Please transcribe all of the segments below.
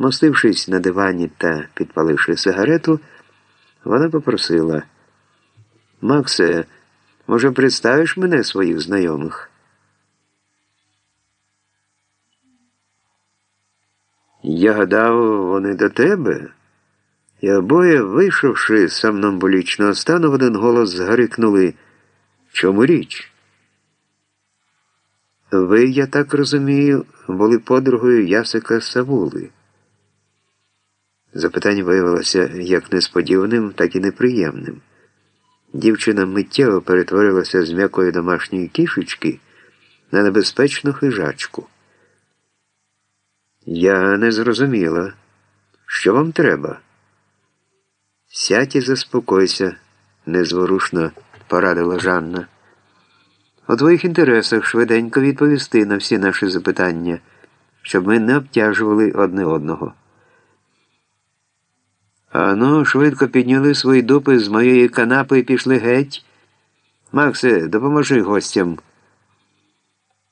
Мостившись на дивані та підпаливши сигарету, вона попросила Максе, може, представиш мене своїх знайомих? Я гадав, вони до тебе. І обоє, вийшовши з сомнамбулічного стану, в один голос згарикнули Чому річ? Ви, я так розумію, були подругою Ясика Савули. Запитання виявилося як несподіваним, так і неприємним. Дівчина миттєво перетворилася з м'якої домашньої кішечки на небезпечну хижачку. Я не зрозуміла, що вам треба. Сядь і заспокойся, незворушно порадила Жанна. У твоїх інтересах швиденько відповісти на всі наші запитання, щоб ми не обтяжували одне одного. Ану, швидко підняли свої дупи з моєї канапи і пішли геть. Максе, допоможи гостям.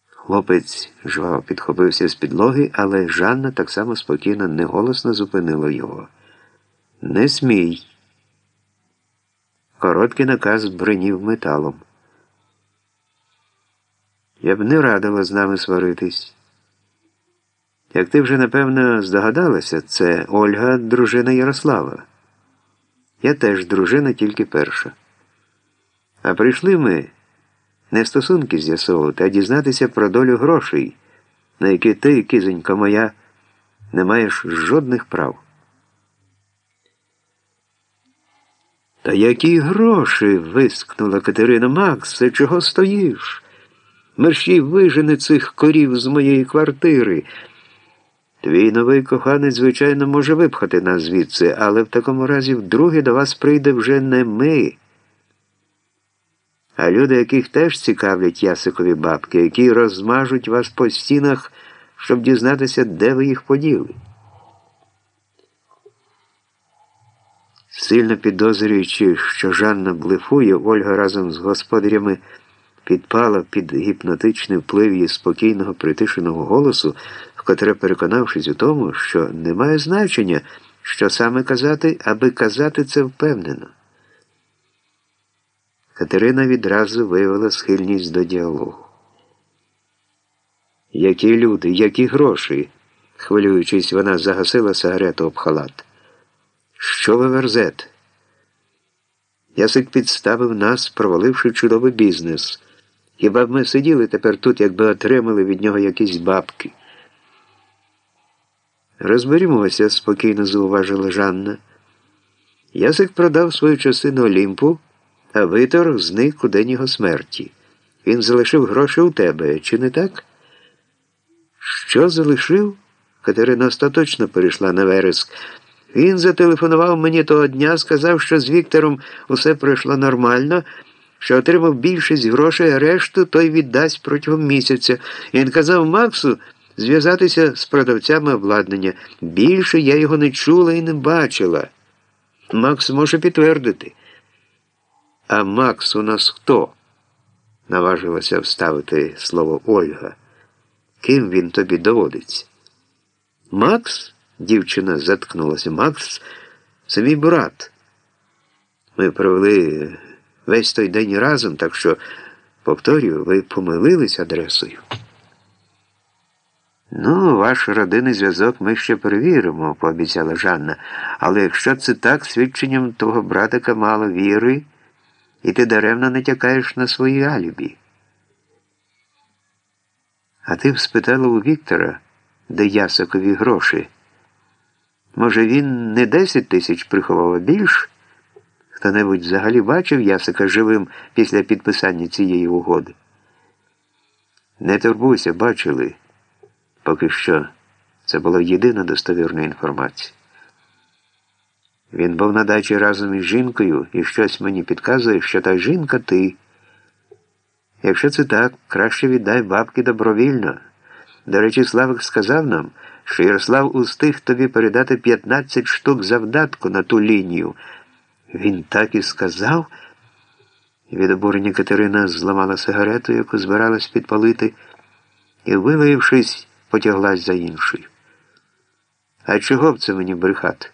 Хлопець жваво підхопився з підлоги, але Жанна так само спокійно, неголосно зупинила його. Не смій. Короткий наказ бринів металом. Я б не радила з нами сваритись. Як ти вже напевно здогадалася, це Ольга, дружина Ярослава. Я теж дружина тільки перша. А прийшли ми не стосунки з'ясовувати, а дізнатися про долю грошей, на які ти, кизонька моя, не маєш жодних прав. Та які гроші? вискнула Катерина Макс, ти чого стоїш? Мерщій вижени цих корів з моєї квартири. Твій новий коханець, звичайно, може випхати нас звідси, але в такому разі вдруге до вас прийде вже не ми. А люди, яких теж цікавлять ясикові бабки, які розмажуть вас по стінах, щоб дізнатися, де ви їх поділи. Сильно підозрюючи, що Жанна блефує, Ольга разом з господарями підпала під гіпнотичний вплив її спокійного притишеного голосу, вкотре переконавшись у тому, що немає значення, що саме казати, аби казати це впевнено. Катерина відразу виявила схильність до діалогу. Які люди, які гроші? хвилюючись, вона загасила сигарету об халат. Що ви верзете? Ясик підставив нас, проваливши чудовий бізнес. Хіба б ми сиділи тепер тут, якби отримали від нього якісь бабки? Розберімося, спокійно зауважила Жанна. Ясик продав свою частину Олімпу, а виторг зник у день його смерті. Він залишив гроші у тебе, чи не так? Що залишив? Катерина остаточно перейшла на вереск. Він зателефонував мені того дня, сказав, що з Віктором усе пройшло нормально, що отримав більшість грошей, а решту той віддасть протягом місяця. Він казав Максу зв'язатися з продавцями обладнання. Більше я його не чула і не бачила. Макс може підтвердити. А Макс у нас хто? наважилася вставити слово Ольга. Ким він тобі доводиться? Макс? Дівчина заткнулася. Макс це мій брат. Ми провели весь той день разом, так що, повторюю, ви помилились адресою. Ну, ваш родинний зв'язок ми ще перевіримо, пообіцяла Жанна. Але якщо це так, свідченням того братика мало віри, і ти даремно не тякаєш на свої алібі. А ти б спитала у Віктора, де ясакові гроші. Може, він не 10 тисяч приховав, а більш? Хто-небудь взагалі бачив Ясика живим після підписання цієї угоди? Не турбуйся, бачили. Поки що це була єдина достовірна інформація. Він був на дачі разом із жінкою і щось мені підказує, що та жінка ти. Якщо це так, краще віддай бабки добровільно. До речі, Славик сказав нам, що Ярослав устиг тобі передати 15 штук завдатку на ту лінію. Він так і сказав. Від обурення Катерина зламала сигарету, яку збиралась підпалити, і, вилаявшись, потяглась за іншою. А чого б це мені брехати?